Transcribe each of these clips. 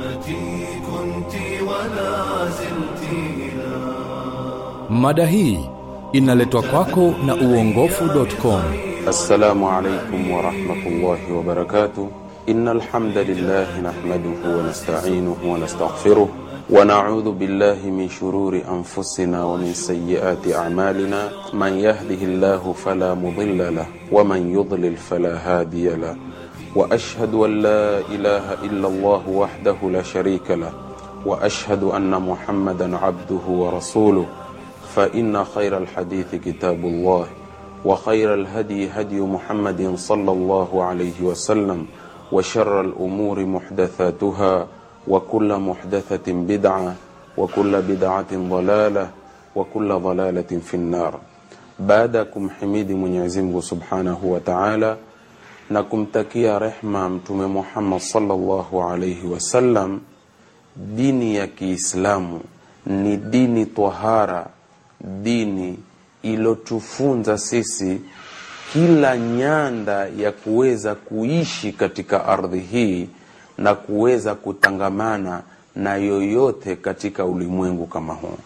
رحمتي كنت ولا زلت إلى Mada hii inaletwa kwako na uongofu.com. السلام عليكم ورحمة الله وبركاته إن الحمد لله نحمده ونستعينه ونستغفره ونعوذ بالله من شرور أنفسنا ومن سيئات أعمالنا من يهده الله فلا مضل له ومن يضلل فلا هادي له وأشهد أن لا إله إلا الله وحده لا شريك له وأشهد أن محمدا عبده ورسوله. فإن خير الحديث كتاب الله وخير الهدي هدي محمد صلى الله عليه وسلم وشر الأمور محدثاتها وكل محدثة بدعة وكل بدعة ضلالة وكل ضلالة في النار. بعدكم حميد Mungu Subhanahu wa Ta'ala na kumtakia rehma Mtume Muhammad sallallahu alaihi wasallam. Dini ya Kiislamu ni dini tahara, dini ilotufunza sisi kila nyanda ya kuweza kuishi katika ardhi hii na kuweza kutangamana na yoyote katika ulimwengu kama huu.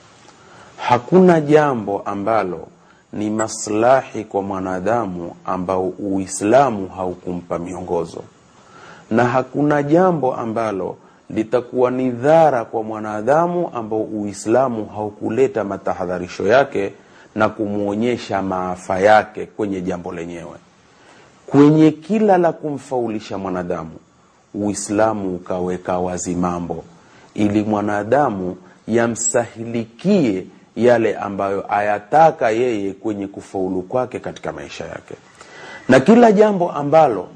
Hakuna jambo ambalo ni maslahi kwa mwanadamu ambao Uislamu haukumpa miongozo, na hakuna jambo ambalo litakuwa ni dhara kwa mwanadamu ambao Uislamu haukuleta matahadharisho yake na kumwonyesha maafa yake kwenye jambo lenyewe. Kwenye kila la kumfaulisha mwanadamu, Uislamu ukaweka wazi mambo ili mwanadamu yamsahilikie yale ambayo ayataka yeye kwenye kufaulu kwake katika maisha yake, na kila jambo ambalo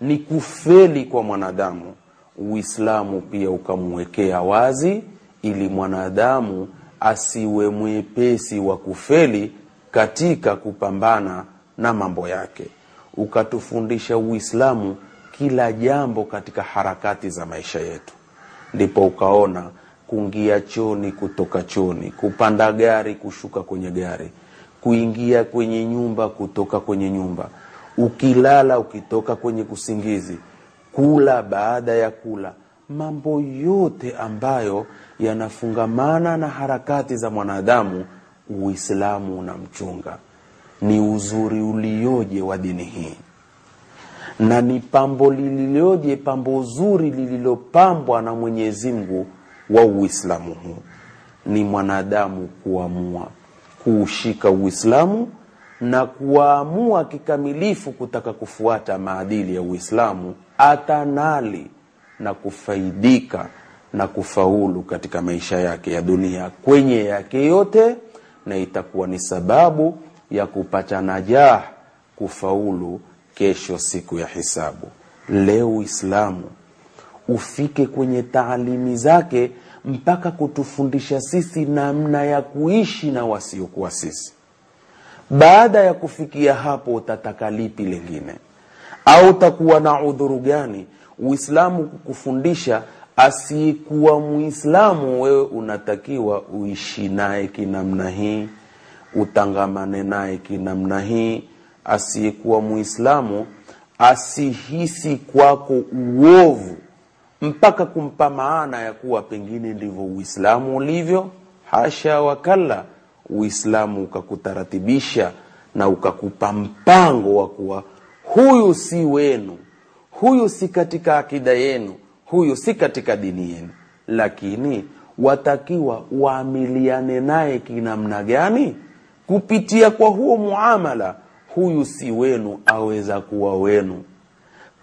ni kufeli kwa mwanadamu, Uislamu pia ukamwekea wazi ili mwanadamu asiwe mwepesi wa kufeli katika kupambana na mambo yake. Ukatufundisha Uislamu kila jambo katika harakati za maisha yetu, ndipo ukaona kuingia choni, kutoka choni, kupanda gari, kushuka kwenye gari, kuingia kwenye nyumba, kutoka kwenye nyumba, ukilala, ukitoka kwenye kusingizi, kula baada ya kula, mambo yote ambayo yanafungamana na harakati za mwanadamu, Uislamu unamchunga. Ni uzuri ulioje wa dini hii, na ni pambo lililoje, pambo zuri lililopambwa na Mwenyezi Mungu wa Uislamu huu. Ni mwanadamu kuamua kuushika Uislamu na kuamua kikamilifu kutaka kufuata maadili ya Uislamu, atanali na kufaidika na kufaulu katika maisha yake ya dunia kwenye yake yote, na itakuwa ni sababu ya kupata najah, kufaulu kesho siku ya hisabu. Leo Uislamu ufike kwenye taalimi zake mpaka kutufundisha sisi namna ya kuishi na wasiokuwa sisi. Baada ya kufikia hapo, utataka lipi lingine? Au utakuwa na udhuru gani Uislamu kukufundisha asiyekuwa Muislamu wewe unatakiwa uishi naye kinamna hii, utangamane naye kinamna hii. Asiyekuwa Muislamu asihisi kwako uovu mpaka kumpa maana ya kuwa pengine ndivyo Uislamu ulivyo. Hasha wakalla, Uislamu ukakutaratibisha na ukakupa mpango wa kuwa huyu si wenu, huyu si katika akida yenu huyu si katika dini yenu, lakini watakiwa waamiliane naye kinamna gani? Kupitia kwa huo muamala, huyu si wenu, aweza kuwa wenu.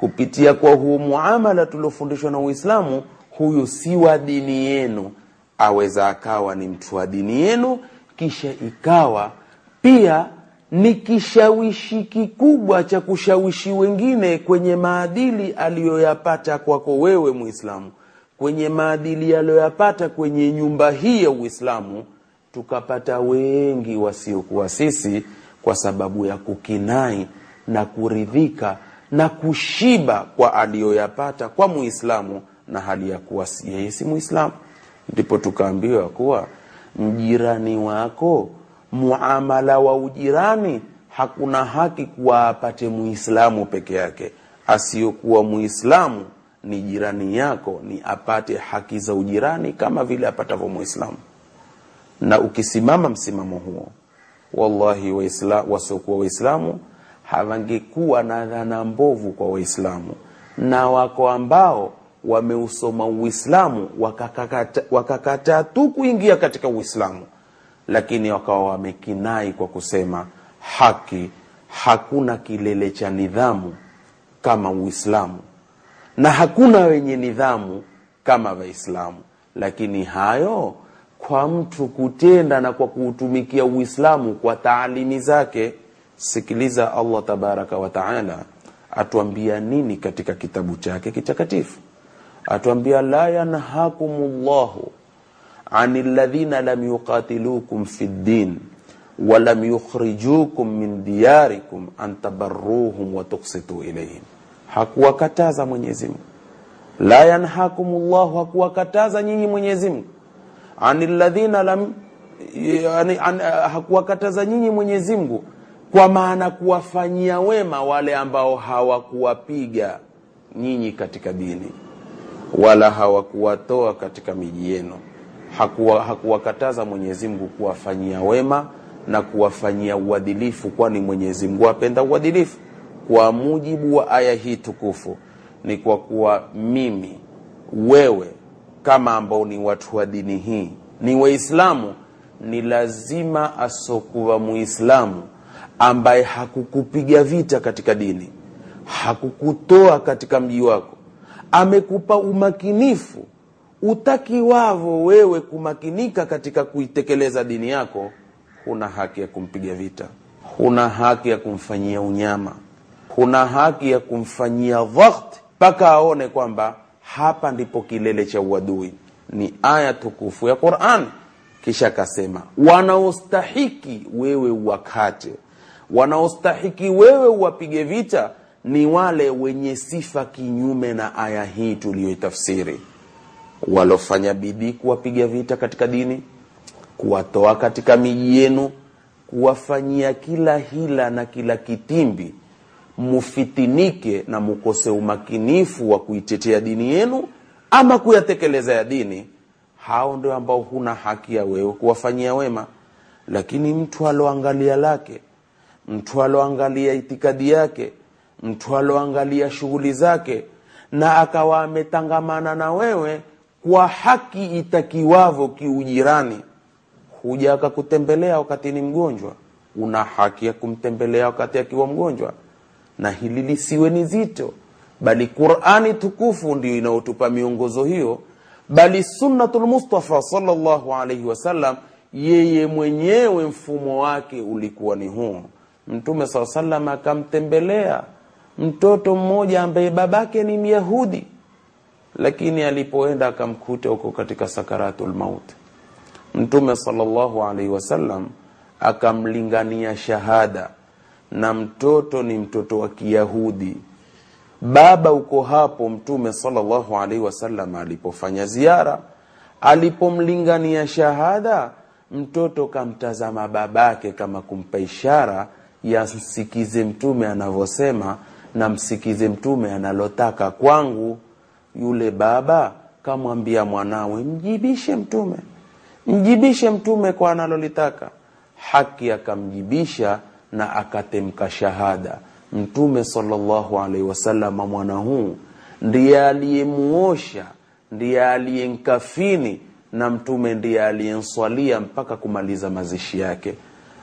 Kupitia kwa huu muamala tuliofundishwa na Uislamu, huyu si wa dini yenu, aweza akawa ni mtu wa dini yenu, kisha ikawa pia ni kishawishi kikubwa cha kushawishi wengine kwenye maadili aliyoyapata kwako wewe Muislamu, kwenye maadili aliyoyapata kwenye nyumba hii ya Uislamu. Tukapata wengi wasiokuwa sisi kwa sababu ya kukinai na kuridhika na kushiba kwa aliyoyapata kwa Muislamu na hali ya kuwa yeye si Muislamu. Ndipo tukaambiwa kuwa mjirani wako muamala wa ujirani hakuna haki kuwa apate muislamu peke yake, asiyokuwa muislamu ni jirani yako ni apate haki za ujirani kama vile apatavyo Muislamu. Na ukisimama msimamo huo, wallahi wasiokuwa Waislamu hawangekuwa na dhana mbovu kwa Waislamu, na wako ambao wameusoma Uislamu wakakata, wakakataa tu kuingia katika Uislamu, lakini wakawa wamekinai kwa kusema haki, hakuna kilele cha nidhamu kama Uislamu na hakuna wenye nidhamu kama Waislamu. Lakini hayo kwa mtu kutenda na kwa kuutumikia Uislamu kwa taalimi zake. Sikiliza Allah tabaraka wa taala atuambia nini katika kitabu chake kitakatifu, atuambia la yanhakum anil ani ladhina lam yuqatilukum fid din wa lam yukhrijukum min diyarikum an tabarruhum wa tuqsitu ilayhim. Hakuwakataza Mwenyezi Mungu, la yanhakumullahu, hakuwakataza nyinyi Mwenyezi Mungu. Anil ladhina lam yani, an, hakuwakataza nyinyi Mwenyezi Mungu kwa maana kuwafanyia wema wale ambao hawakuwapiga nyinyi katika dini wala hawakuwatoa katika miji yenu. Hakuwa, hakuwakataza Mwenyezi Mungu kuwafanyia wema na kuwafanyia uadilifu, kwani Mwenyezi Mungu apenda uadilifu kwa mujibu wa aya hii tukufu ni kwa kuwa mimi wewe kama ambao ni watu wa dini hii ni Waislamu, ni lazima asokuwa Muislamu ambaye hakukupiga vita katika dini, hakukutoa katika mji wako, amekupa umakinifu. Utakiwavo wewe kumakinika katika kuitekeleza dini yako, huna haki ya kumpiga vita, huna haki ya kumfanyia unyama. Huna haki ya kumfanyia dhakt mpaka aone kwamba hapa ndipo kilele cha uadui. Ni aya tukufu ya Qur'an. Kisha akasema wanaostahiki wewe uwakate, wanaostahiki wewe uwapige vita ni wale wenye sifa kinyume na aya hii tuliyoitafsiri, walofanya bidii kuwapiga vita katika dini, kuwatoa katika miji yenu, kuwafanyia kila hila na kila kitimbi mufitinike na mukose umakinifu wa kuitetea dini yenu ama kuyatekeleza ya dini. Hao ndio ambao huna haki ya wewe kuwafanyia wema. Lakini mtu aloangalia lake, mtu aloangalia itikadi yake, mtu aloangalia shughuli zake, na akawa ametangamana na wewe kwa haki itakiwavo kiujirani, huja akakutembelea wakati ni mgonjwa, una haki ya kumtembelea wakati akiwa mgonjwa na hili lisiwe ni zito, bali Qur'ani tukufu ndio inayotupa miongozo hiyo, bali sunnatul Mustafa sallallahu wasallam, yeye mwenyewe mfumo wake ulikuwa ni huo. Mtume saa salam akamtembelea mtoto mmoja ambaye babake ni Myahudi, lakini alipoenda akamkuta huko katika sakaratul maut, Mtume sallallahu alaihi wasallam akamlingania shahada na mtoto ni mtoto wa Kiyahudi. Baba uko hapo. Mtume sallallahu alaihi wasallam alipofanya ziara, alipomlingania shahada, mtoto kamtazama babake kama kumpa ishara ya msikize mtume anavyosema na msikize mtume analotaka kwangu. Yule baba kamwambia mwanawe, mjibishe mtume, mjibishe mtume kwa analolitaka. Haki akamjibisha na akatemka shahada. Mtume sallallahu alaihi wasallam mwana huu ndiye aliyemuosha, ndiye aliyenkafini, na mtume ndiye aliyenswalia mpaka kumaliza mazishi yake.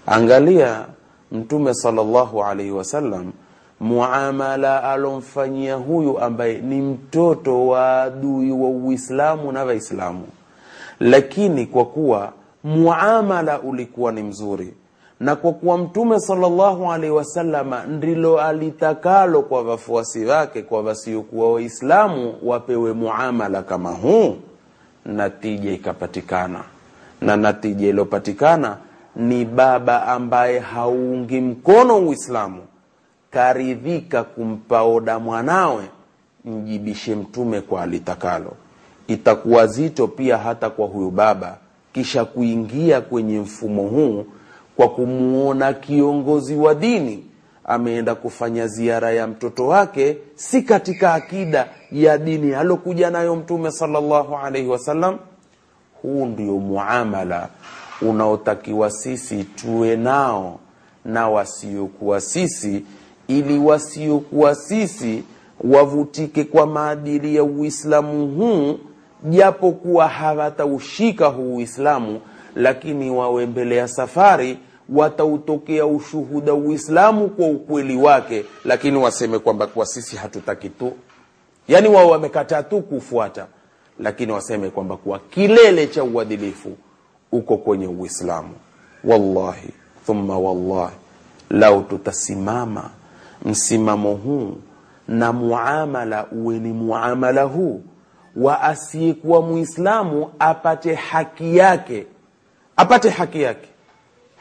Angalia Mtume sallallahu alaihi wasallam muamala alomfanyia huyu ambaye ni mtoto wa adui wa Uislamu na Waislamu, lakini kwa kuwa muamala ulikuwa ni mzuri na kwa kuwa Mtume sallallahu alaihi wasallama ndilo alitakalo kwa wafuasi wake, kwa wasiokuwa Waislamu wapewe muamala kama huu, natija ikapatikana. Na natija iliyopatikana ni baba ambaye hauungi mkono Uislamu karidhika kumpa oda mwanawe, mjibishe Mtume kwa alitakalo. Itakuwa zito pia hata kwa huyu baba kisha kuingia kwenye mfumo huu kwa kumwona kiongozi wa dini ameenda kufanya ziara ya mtoto wake si katika akida ya dini alokuja nayo mtume sallallahu alaihi wasallam huu ndio muamala unaotakiwa sisi tuwe nao na wasiokuwa sisi ili wasiokuwa sisi wavutike kwa maadili ya uislamu huu japo kuwa hawataushika huu uislamu lakini wawe mbele ya safari watautokea ushuhuda uislamu kwa ukweli wake lakini waseme kwamba kwa sisi hatutaki tu. Yani wao wamekataa tu kufuata lakini waseme kwamba kuwa kilele cha uadilifu uko kwenye uislamu. Wallahi thumma wallahi lau tutasimama msimamo huu na muamala uwe ni muamala huu wa asiyekuwa muislamu apate haki yake apate haki yake.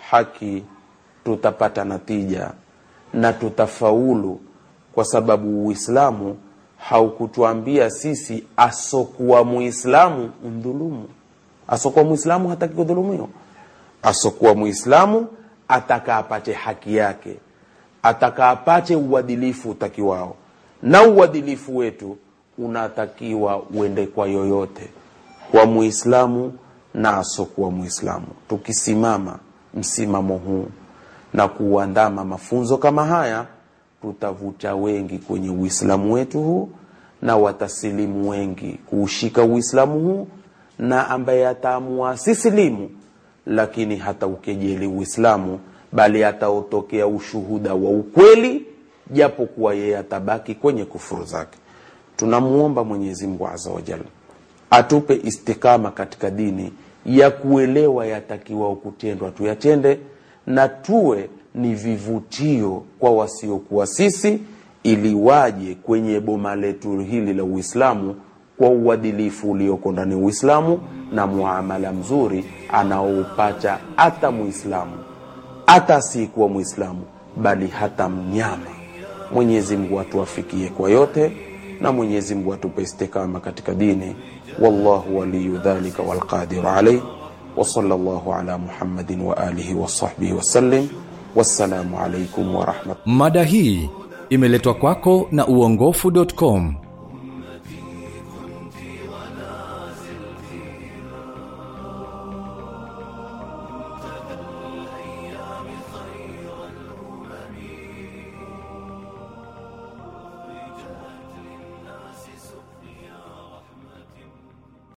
Haki tutapata natija na tutafaulu kwa sababu uislamu haukutuambia sisi asokuwa muislamu mdhulumu asokuwa muislamu hataki kudhulumiwa. Asokuwa muislamu ataka haki yake. Ataka apate uadilifu utakiwao na uadilifu wetu unatakiwa uende kwa yoyote. Kwa muislamu na asokuwa muislamu. Tukisimama msimamo huu na kuandama mafunzo kama haya tutavuta wengi kwenye uislamu wetu huu na watasilimu wengi kuushika uislamu huu na ambaye ataamua sisilimu lakini hata ukejeli uislamu bali ataotokea ushuhuda wa ukweli japo kuwa yeye atabaki kwenye kufuru zake. Tunamuomba mwenyezi mungu aza wajal atupe istikama katika dini ya kuelewa yatakiwao kutendwa tuyatende na tuwe ni vivutio kwa wasiokuwa sisi ili waje kwenye boma letu hili la uislamu kwa uadilifu ulioko ndani Uislamu na muamala mzuri anaoupata hata Muislamu, hata asiyekuwa Muislamu, bali hata mnyama. Mwenyezi Mungu atuafikie kwa yote na Mwenyezi Mungu atupe istikama katika dini. Wallahu waliyu dhalika walqadir alayhi wa sallallahu ala Muhammadin wa alihi wa sahbihi wa sallim. Wassalamu alaykum wa rahmatullahi. Mada hii imeletwa kwako na uongofu.com.